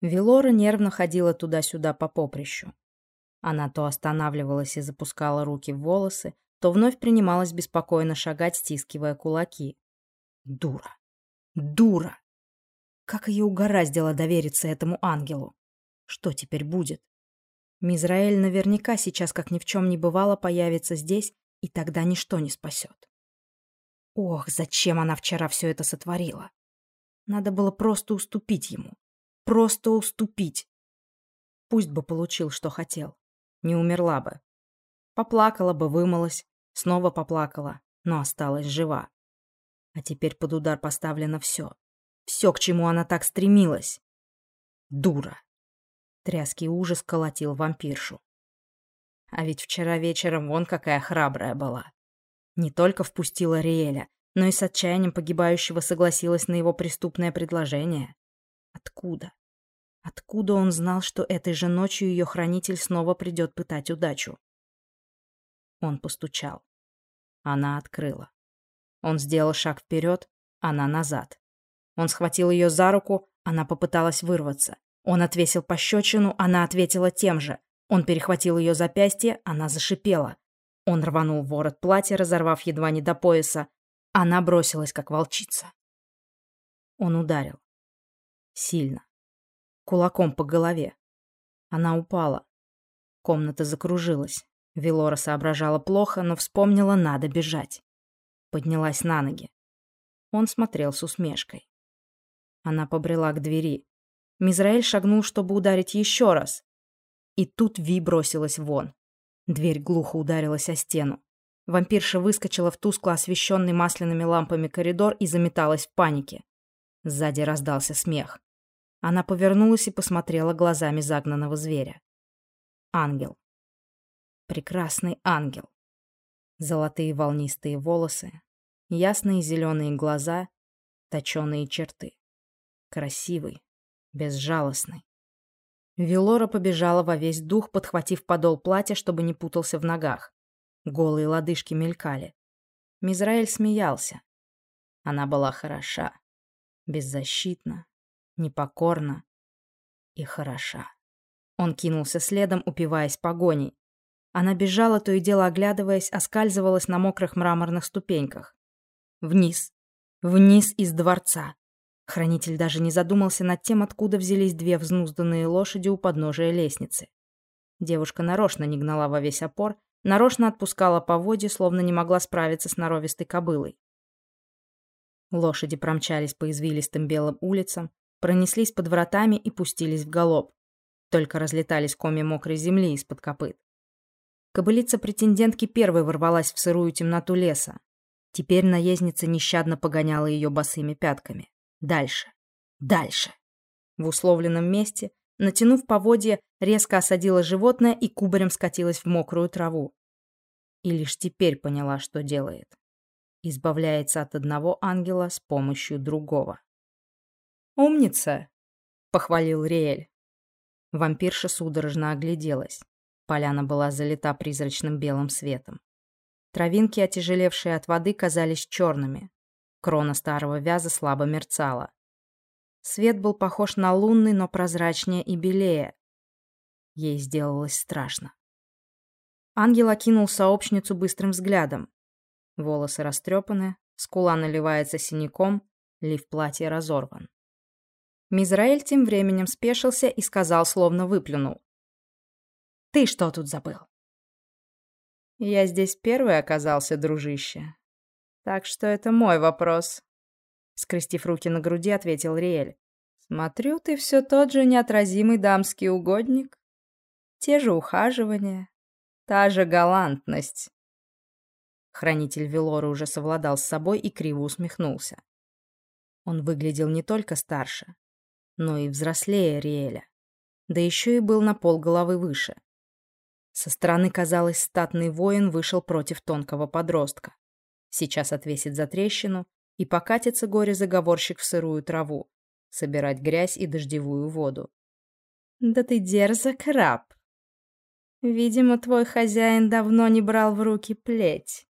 Велора нервно ходила туда-сюда по поприщу. Она то останавливалась и запускала руки в волосы, то вновь принималась беспокойно шагать, стискивая кулаки. Дура. Дура. Как ее угораздило довериться этому ангелу? Что теперь будет? Мизраэль наверняка сейчас, как ни в чем не бывало, появится здесь, и тогда ничто не спасет. Ох, зачем она вчера все это сотворила? Надо было просто уступить ему. Просто уступить. Пусть бы получил, что хотел. Не умерла бы. Поплакала бы, вымылась, снова поплакала, но осталась жива. А теперь под удар поставлено все. Все, к чему она так стремилась. Дура. Тряский ужас колотил вампиршу. А ведь вчера вечером вон какая храбрая была. Не только впустила Риэля, но и с отчаянием погибающего согласилась на его преступное предложение. Откуда? Откуда он знал, что этой же ночью ее хранитель снова придет пытать удачу? Он постучал. Она открыла. Он сделал шаг вперед, она назад. Он схватил ее за руку, она попыталась вырваться. Он отвесил пощечину, она ответила тем же. Он перехватил ее запястье, она зашипела. Он рванул ворот платья, разорвав едва не до пояса. Она бросилась, как волчица. Он ударил. Сильно. Кулаком по голове. Она упала. Комната закружилась. Велора соображала плохо, но вспомнила, надо бежать. Поднялась на ноги. Он смотрел с усмешкой. Она побрела к двери. Мизраэль шагнул, чтобы ударить еще раз. И тут Ви бросилась вон. Дверь глухо ударилась о стену. Вампирша выскочила в тускло освещенный масляными лампами коридор и заметалась в панике. Сзади раздался смех. Она повернулась и посмотрела глазами загнанного зверя. Ангел. Прекрасный ангел. Золотые волнистые волосы, ясные зеленые глаза, точеные черты. Красивый, безжалостный. Велора побежала во весь дух, подхватив подол платья, чтобы не путался в ногах. Голые лодыжки мелькали. Мизраэль смеялся. Она была хороша, беззащитна, непокорна и хороша. Он кинулся следом, упиваясь погоней. Она бежала, то и дело оглядываясь, оскальзывалась на мокрых мраморных ступеньках. Вниз. Вниз из дворца. Хранитель даже не задумался над тем, откуда взялись две взнузданные лошади у подножия лестницы. Девушка нарочно не гнала во весь опор, нарочно отпускала поводья, словно не могла справиться с норовистой кобылой. Лошади промчались по извилистым белым улицам, пронеслись под вратами и пустились в галоп. Только разлетались коми мокрой земли из-под копыт. Кобылица претендентки первой ворвалась в сырую темноту леса. Теперь наездница нещадно погоняла ее босыми пятками. Дальше. Дальше. В условленном месте, натянув поводья, резко осадила животное и кубарем скатилась в мокрую траву. И лишь теперь поняла, что делает. Избавляется от одного ангела с помощью другого. «Умница!» — похвалил Риэль. Вампирша судорожно огляделась. Поляна была залита призрачным белым светом. Травинки, отяжелевшие от воды, казались черными. Крона старого вяза слабо мерцала. Свет был похож на лунный, но прозрачнее и белее. Ей сделалось страшно. Ангел окинул сообщницу быстрым взглядом. Волосы растрепаны, скула наливается синяком, лиф платья разорван. Мизраэль тем временем спешился и сказал, словно выплюнул. Ты что тут забыл? Я здесь первый оказался, дружище. Так что это мой вопрос. Скрестив руки на груди, ответил Риэль. Смотрю, ты все тот же неотразимый дамский угодник. Те же ухаживания, та же галантность. Хранитель Велоры уже совладал с собой и криво усмехнулся. Он выглядел не только старше, но и взрослее Риэля. Да еще и был на пол головы выше. Со стороны, казалось, статный воин вышел против тонкого подростка. Сейчас отвесит за трещину и покатится горе-заговорщик в сырую траву, собирать грязь и дождевую воду. «Да ты дерзок, раб! Видимо, твой хозяин давно не брал в руки плеть.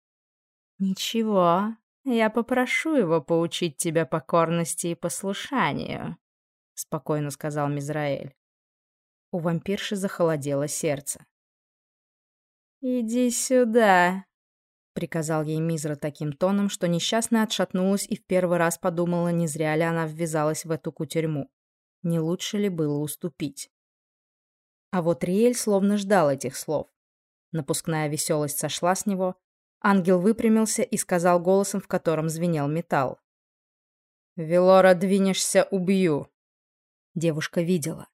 Ничего, я попрошу его поучить тебя покорности и послушанию. Спокойно сказал Мизраэль. У вампирши захолодело сердце. «Иди сюда», — приказал ей Мизра таким тоном, что несчастная отшатнулась и в первый раз подумала, не зря ли она ввязалась в эту кутерьму. Не лучше ли было уступить? А вот Риэль словно ждал этих слов. Напускная веселость сошла с него. Ангел выпрямился и сказал голосом, в котором звенел металл. «Велора, двинешься, убью!» Девушка видела.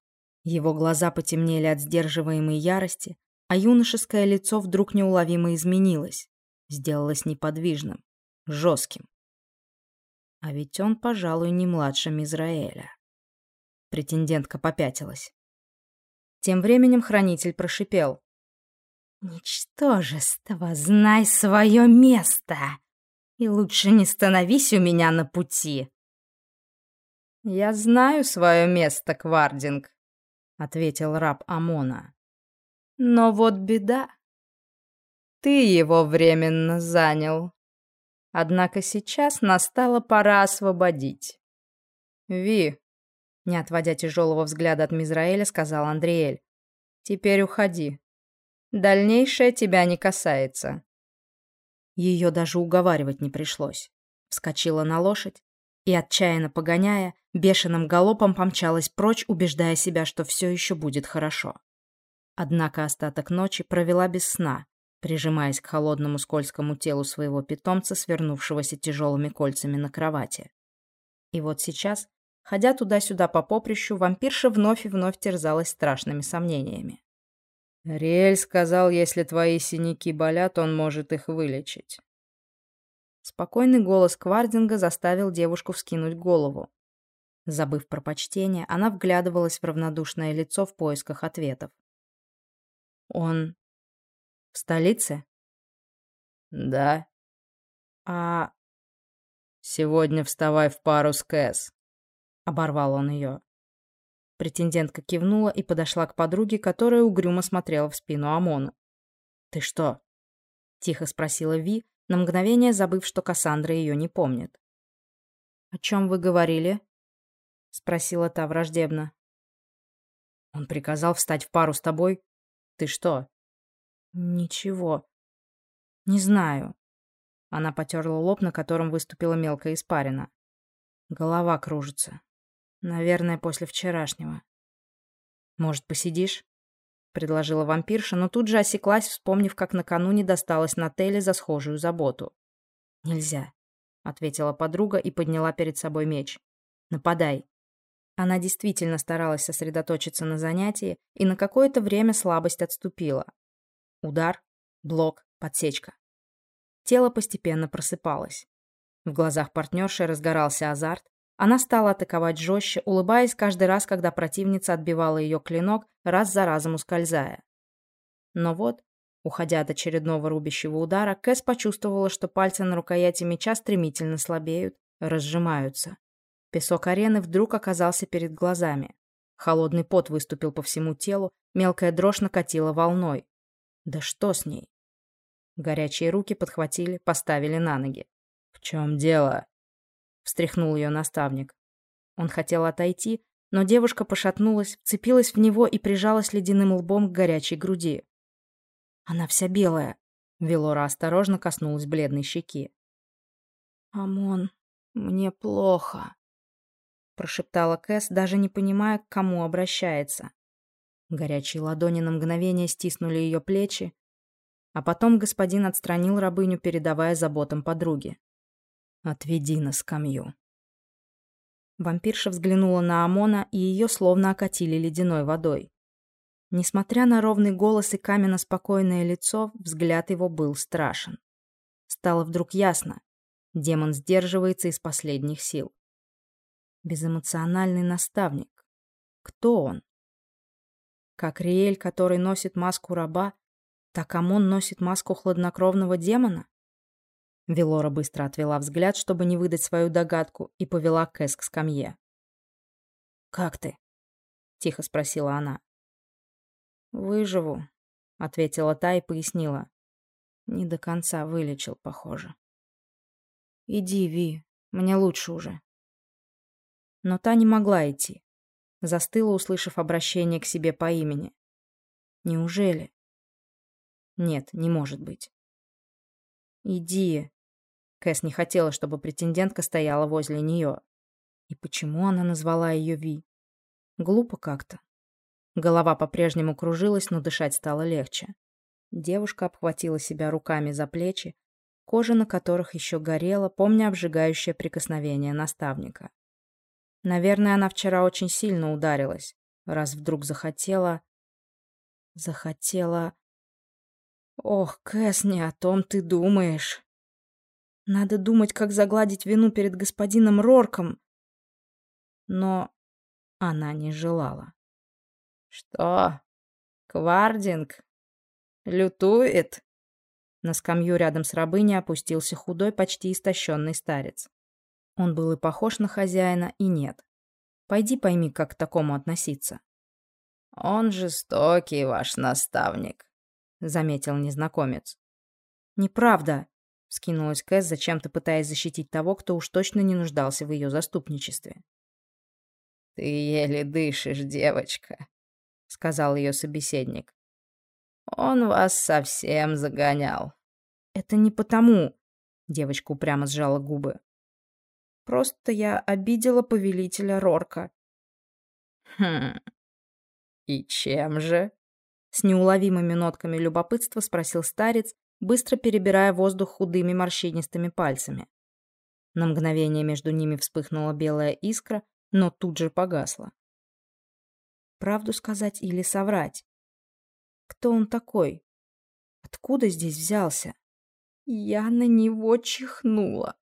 Его глаза потемнели от сдерживаемой ярости, а юношеское лицо вдруг неуловимо изменилось, сделалось неподвижным, жестким. А ведь он, пожалуй, не младше Мизраэля. Претендентка попятилась. Тем временем хранитель прошипел. «Ничтожество, знай свое место! И лучше не становись у меня на пути!» «Я знаю свое место, Квардинг», — ответил раб Амона. Но вот беда. Ты его временно занял. Однако сейчас настала пора освободить. Ви, не отводя тяжелого взгляда от Мизраэля, сказал Андриэль. Теперь уходи. Дальнейшее тебя не касается. Ее даже уговаривать не пришлось. Вскочила на лошадь и, отчаянно погоняя, бешеным галопом помчалась прочь, убеждая себя, что все еще будет хорошо. Однако остаток ночи провела без сна, прижимаясь к холодному скользкому телу своего питомца, свернувшегося тяжелыми кольцами на кровати. И вот сейчас, ходя туда-сюда по поприщу, вампирша вновь и вновь терзалась страшными сомнениями. «Риэль сказал, если твои синяки болят, он может их вылечить». Спокойный голос Квардинга заставил девушку вскинуть голову. Забыв про почтение, она вглядывалась в равнодушное лицо в поисках ответов. Он в столице? Да. А сегодня вставай в пару с Кэс. Оборвал он ее. Претендентка кивнула и подошла к подруге, которая угрюмо смотрела в спину Амону. «Ты что?» — тихо спросила Ви, на мгновение забыв, что Кассандра ее не помнит. «О чем вы говорили?» — спросила та враждебно. «Он приказал встать в пару с тобой, ты что? Ничего. Не знаю. Она потерла лоб, на котором выступила мелкая испарина. Голова кружится. Наверное, после вчерашнего. Может, посидишь? предложила вампирша, но тут же осеклась, вспомнив, как накануне досталась Нателле за схожую заботу. «Нельзя», — ответила подруга и подняла перед собой меч. «Нападай». Она действительно старалась сосредоточиться на занятии, и на какое-то время слабость отступила. Удар, блок, подсечка. Тело постепенно просыпалось. В глазах партнерши разгорался азарт. Она стала атаковать жестче, улыбаясь каждый раз, когда противница отбивала ее клинок, раз за разом ускользая. Но вот, уходя от очередного рубящего удара, Кэс почувствовала, что пальцы на рукояти меча стремительно слабеют, разжимаются. Песок арены вдруг оказался перед глазами. Холодный пот выступил по всему телу, мелкая дрожь накатила волной. Да что с ней? Горячие руки подхватили, поставили на ноги. «В чем дело?» — встряхнул ее наставник. Он хотел отойти, но девушка пошатнулась, вцепилась в него и прижалась ледяным лбом к горячей груди. «Она вся белая», — Велора осторожно коснулась бледной щеки. «Амон, мне плохо», прошептала Кэс, даже не понимая, к кому обращается. Горячие ладони на мгновение стиснули ее плечи, а потом господин отстранил рабыню, передавая заботам подруги. «Отведи на скамью». Вампирша взглянула на Амона, и ее словно окатили ледяной водой. Несмотря на ровный голос и каменно-спокойное лицо, взгляд его был страшен. Стало вдруг ясно. Демон сдерживается из последних сил. Безэмоциональный наставник. Кто он? Как Риэль, который носит маску раба, так Амон носит маску хладнокровного демона? Велора быстро отвела взгляд, чтобы не выдать свою догадку, и повела Кэс к скамье. «Как ты?» — тихо спросила она. «Выживу», — ответила та и пояснила. Не до конца вылечил, похоже. «Иди, Ви, мне лучше уже» но та не могла идти. Застыла, услышав обращение к себе по имени. Неужели? Нет, не может быть. «Иди». Кэс не хотела, чтобы претендентка стояла возле нее. И почему она назвала ее Ви? Глупо как-то. Голова по-прежнему кружилась, но дышать стало легче. Девушка обхватила себя руками за плечи, кожа на которых еще горела, помня обжигающее прикосновение наставника. Наверное, она вчера очень сильно ударилась, раз вдруг захотела... Захотела... Ох, Кэс, не о том ты думаешь. Надо думать, как загладить вину перед господином Рорком. Но она не желала. Что? Квардинг? Лютует? На скамью рядом с рабыней опустился худой, почти истощенный старец. Он был и похож на хозяина, и нет. Пойди пойми, как к такому относиться. «Он жестокий, ваш наставник», — заметил незнакомец. «Неправда», — скинулась Кэс, зачем-то пытаясь защитить того, кто уж точно не нуждался в ее заступничестве. «Ты еле дышишь, девочка», — сказал ее собеседник. «Он вас совсем загонял». «Это не потому», — девочка упрямо сжала губы. «Просто я обидела повелителя Рорка». «Хм... И чем же?» С неуловимыми нотками любопытства спросил старец, быстро перебирая воздух худыми морщинистыми пальцами. На мгновение между ними вспыхнула белая искра, но тут же погасла. Правду сказать или соврать? Кто он такой? Откуда здесь взялся? Я на него чихнула.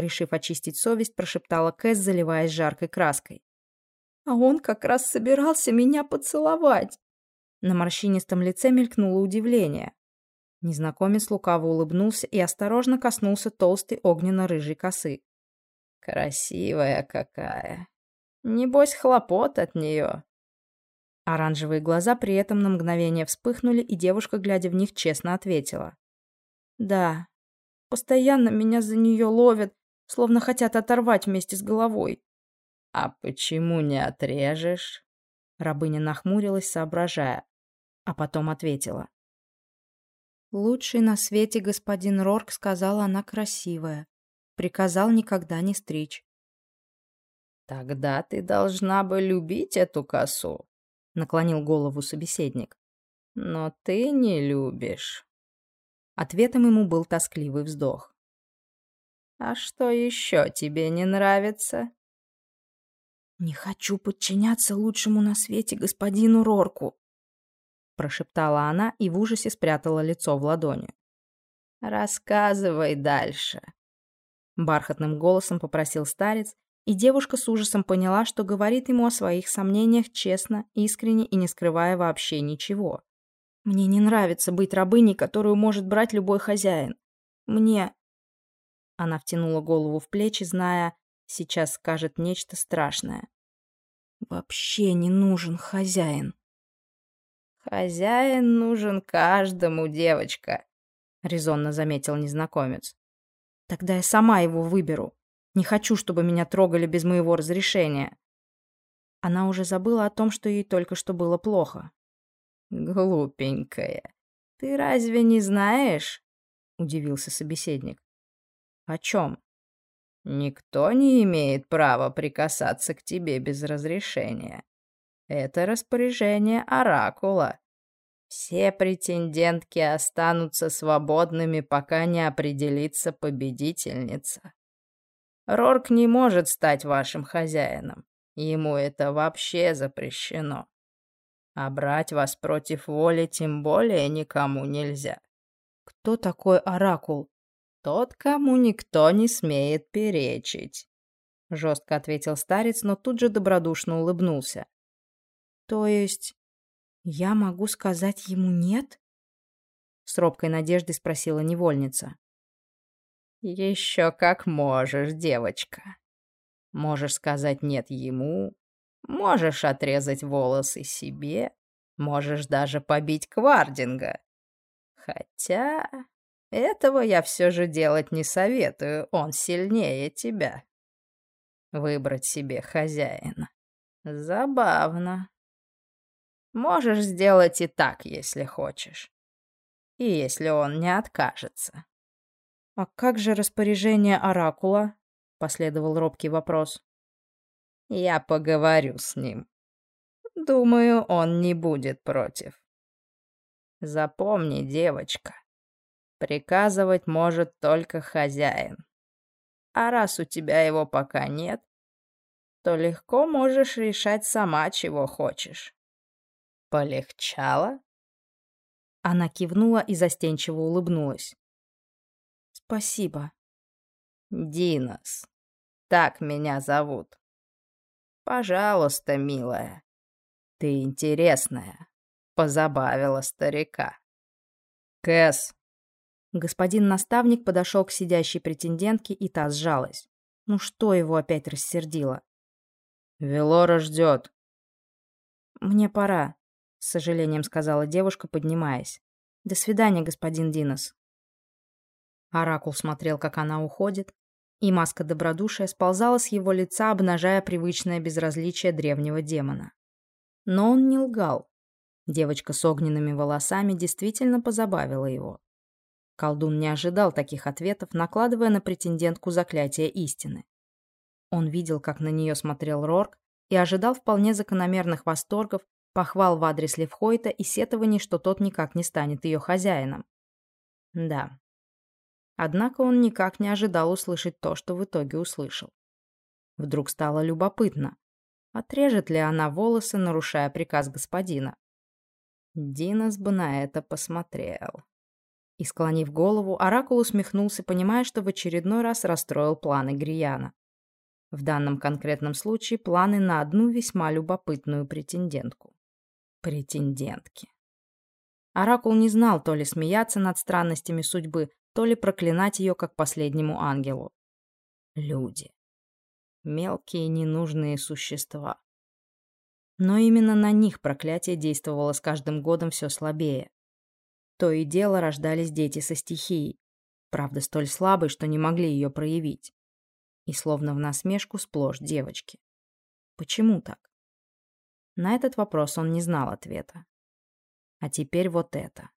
Решив очистить совесть, прошептала Кэс, заливаясь жаркой краской. А он как раз собирался меня поцеловать. На морщинистом лице мелькнуло удивление. Незнакомец лукаво улыбнулся и осторожно коснулся толстой огненно-рыжей косы. Красивая какая. Небось, хлопот от нее. Оранжевые глаза при этом на мгновение вспыхнули, и девушка, глядя в них, честно ответила. «Да, постоянно меня за нее ловят, словно хотят оторвать вместе с головой». «А почему не отрежешь?» Рабыня нахмурилась, соображая, а потом ответила. «Лучший на свете господин Рорк сказала, она красивая приказал никогда не стричь. «Тогда ты должна бы любить эту косу», — наклонил голову собеседник. «Но ты не любишь». Ответом ему был тоскливый вздох. «А что еще тебе не нравится?» «Не хочу подчиняться лучшему на свете господину Рорку», прошептала она и в ужасе спрятала лицо в ладони. «Рассказывай дальше», Бархатным голосом попросил старец, и девушка с ужасом поняла, что говорит ему о своих сомнениях честно, искренне и не скрывая вообще ничего. «Мне не нравится быть рабыней, которую может брать любой хозяин. Мне...» Она втянула голову в плечи, зная, сейчас скажет нечто страшное. «Вообще не нужен хозяин». «Хозяин нужен каждому, девочка», — резонно заметил незнакомец. Тогда я сама его выберу. Не хочу, чтобы меня трогали без моего разрешения. Она уже забыла о том, что ей только что было плохо. «Глупенькая, ты разве не знаешь?» — удивился собеседник. «О чем?» «Никто не имеет права прикасаться к тебе без разрешения. Это распоряжение Оракула. Все претендентки останутся свободными, пока не определится победительница. Рорк не может стать вашим хозяином. Ему это вообще запрещено. А брать вас против воли тем более никому нельзя. Кто такой Оракул? Тот, кому никто не смеет перечить. Жестко ответил старец, но тут же добродушно улыбнулся. То есть «Я могу сказать ему нет?» С робкой надеждой спросила невольница. «Еще как можешь, девочка. Можешь сказать нет ему, можешь отрезать волосы себе, можешь даже побить Квардинга. Хотя этого я все же делать не советую, он сильнее тебя. Выбрать себе хозяина. Забавно. Можешь сделать и так, если хочешь. И если он не откажется. «А как же распоряжение Оракула?» — последовал робкий вопрос. «Я поговорю с ним. Думаю, он не будет против. Запомни, девочка, приказывать может только хозяин. А раз у тебя его пока нет, то легко можешь решать сама, чего хочешь. Полегчало?» Она кивнула и застенчиво улыбнулась. «Спасибо». «Динос, так меня зовут. Пожалуйста, милая, ты интересная, позабавила старика». «Кэс!» Господин наставник подошел к сидящей претендентке, и та сжалась. Ну что его опять рассердило? «Велора ждет». «Мне пора», — с сожалением сказала девушка, поднимаясь. «До свидания, господин Динос». Оракул смотрел, как она уходит, и маска добродушия сползала с его лица, обнажая привычное безразличие древнего демона. Но он не лгал. Девочка с огненными волосами действительно позабавила его. Колдун не ожидал таких ответов, накладывая на претендентку заклятие истины. Он видел, как на нее смотрел Рорк, и ожидал вполне закономерных восторгов, похвал в адрес Левхойта и сетований, что тот никак не станет ее хозяином. Да. Однако он никак не ожидал услышать то, что в итоге услышал. Вдруг стало любопытно, отрежет ли она волосы, нарушая приказ господина. Динос бы на это посмотрел. И, склонив голову, Оракул усмехнулся, понимая, что в очередной раз расстроил планы Грияна. В данном конкретном случае планы на одну весьма любопытную претендентку. Претендентки. Оракул не знал то ли смеяться над странностями судьбы, то ли проклинать ее как последнему ангелу. Люди. Мелкие ненужные существа. Но именно на них проклятие действовало с каждым годом все слабее. То и дело рождались дети со стихией, правда столь слабой, что не могли ее проявить и словно в насмешку сплошь девочки. Почему так? На этот вопрос он не знал ответа. А теперь вот это.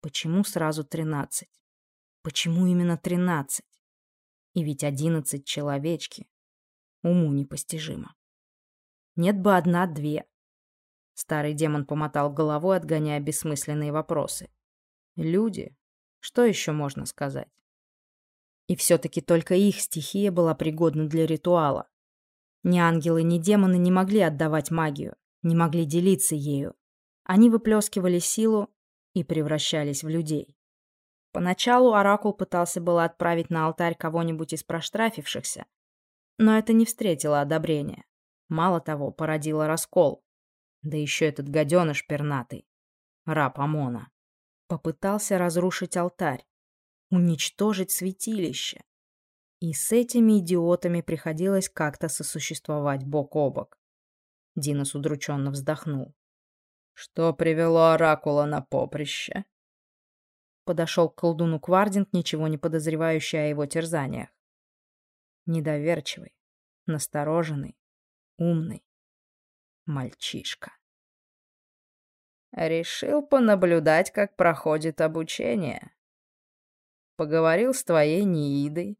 Почему сразу тринадцать? Почему именно тринадцать? И ведь одиннадцать человечки. Уму непостижимо. Нет бы одна-две. Старый демон помотал головой, отгоняя бессмысленные вопросы. Люди? Что еще можно сказать? И все-таки только их стихия была пригодна для ритуала. Ни ангелы, ни демоны не могли отдавать магию, не могли делиться ею. Они выплескивали силу и превращались в людей. Поначалу Оракул пытался было отправить на алтарь кого-нибудь из проштрафившихся, но это не встретило одобрения. Мало того, породило раскол. Да еще этот гаденыш пернатый, раб Амона, попытался разрушить алтарь, уничтожить святилище. И с этими идиотами приходилось как-то сосуществовать бок о бок. Динос удрученно вздохнул. «Что привело Оракула на поприще?» Подошел к колдуну Квардинг, ничего не подозревающий о его терзаниях. Недоверчивый, настороженный, умный. Мальчишка. Решил понаблюдать, как проходит обучение. Поговорил с твоей Ниидой.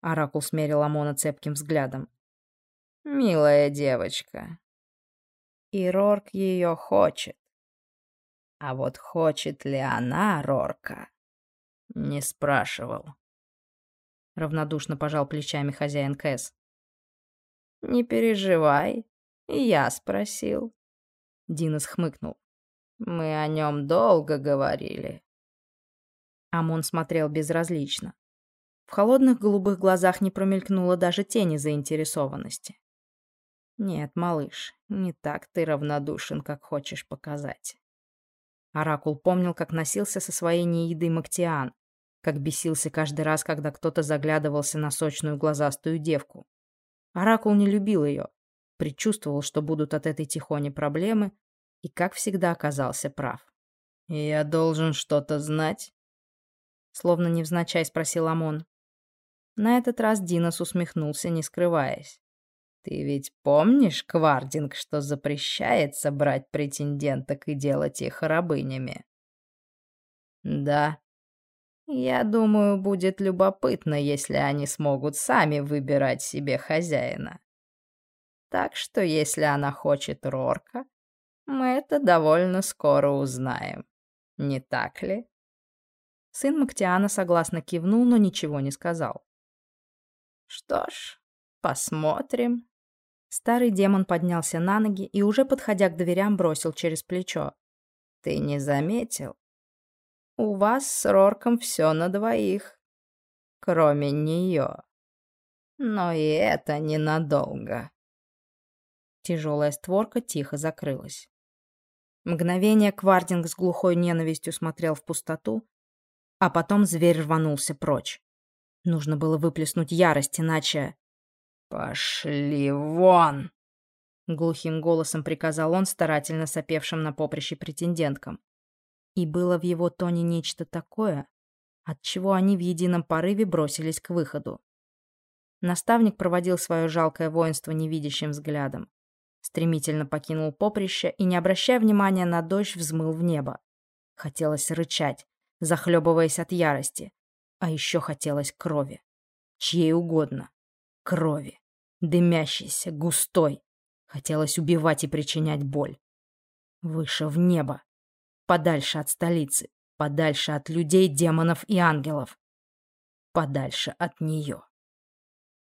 Оракул смерил Амона цепким взглядом. Милая девочка. И Рорк ее хочет. А вот хочет ли она Рорка? Не спрашивал. Равнодушно пожал плечами хозяин Кэс. Не переживай, я спросил. Динос хмыкнул. Мы о нем долго говорили. Амон смотрел безразлично. В холодных голубых глазах не промелькнуло даже тени заинтересованности. «Нет, малыш, не так ты равнодушен, как хочешь показать». Оракул помнил, как носился со своей неидой Мактиан, как бесился каждый раз, когда кто-то заглядывался на сочную глазастую девку. Оракул не любил ее, предчувствовал, что будут от этой тихони проблемы, и, как всегда, оказался прав. «Я должен что-то знать?» Словно невзначай спросил Амон. На этот раз Динос усмехнулся, не скрываясь. Ты ведь помнишь, Квардинг, что запрещается брать претенденток и делать их рабынями? Да. Я думаю, будет любопытно, если они смогут сами выбирать себе хозяина. Так что, если она хочет Рорка, мы это довольно скоро узнаем. Не так ли? Сын Мактиана согласно кивнул, но ничего не сказал. Что ж, посмотрим. Старый демон поднялся на ноги и, уже подходя к дверям, бросил через плечо. Ты не заметил? У вас с Рорком все на двоих, кроме нее. Но и это ненадолго. Тяжелая створка тихо закрылась. Мгновение Квардинг с глухой ненавистью смотрел в пустоту, а потом зверь рванулся прочь. Нужно было выплеснуть ярость, иначе... «Пошли вон!» Глухим голосом приказал он старательно сопевшим на поприще претенденткам. И было в его тоне нечто такое, от чего они в едином порыве бросились к выходу. Наставник проводил свое жалкое воинство невидящим взглядом. Стремительно покинул поприще и, не обращая внимания на дождь, взмыл в небо. Хотелось рычать, захлебываясь от ярости. А еще хотелось крови. Чьей угодно. Крови. Дымящейся, густой. Хотелось убивать и причинять боль. Выше в небо. Подальше от столицы. Подальше от людей, демонов и ангелов. Подальше от нее.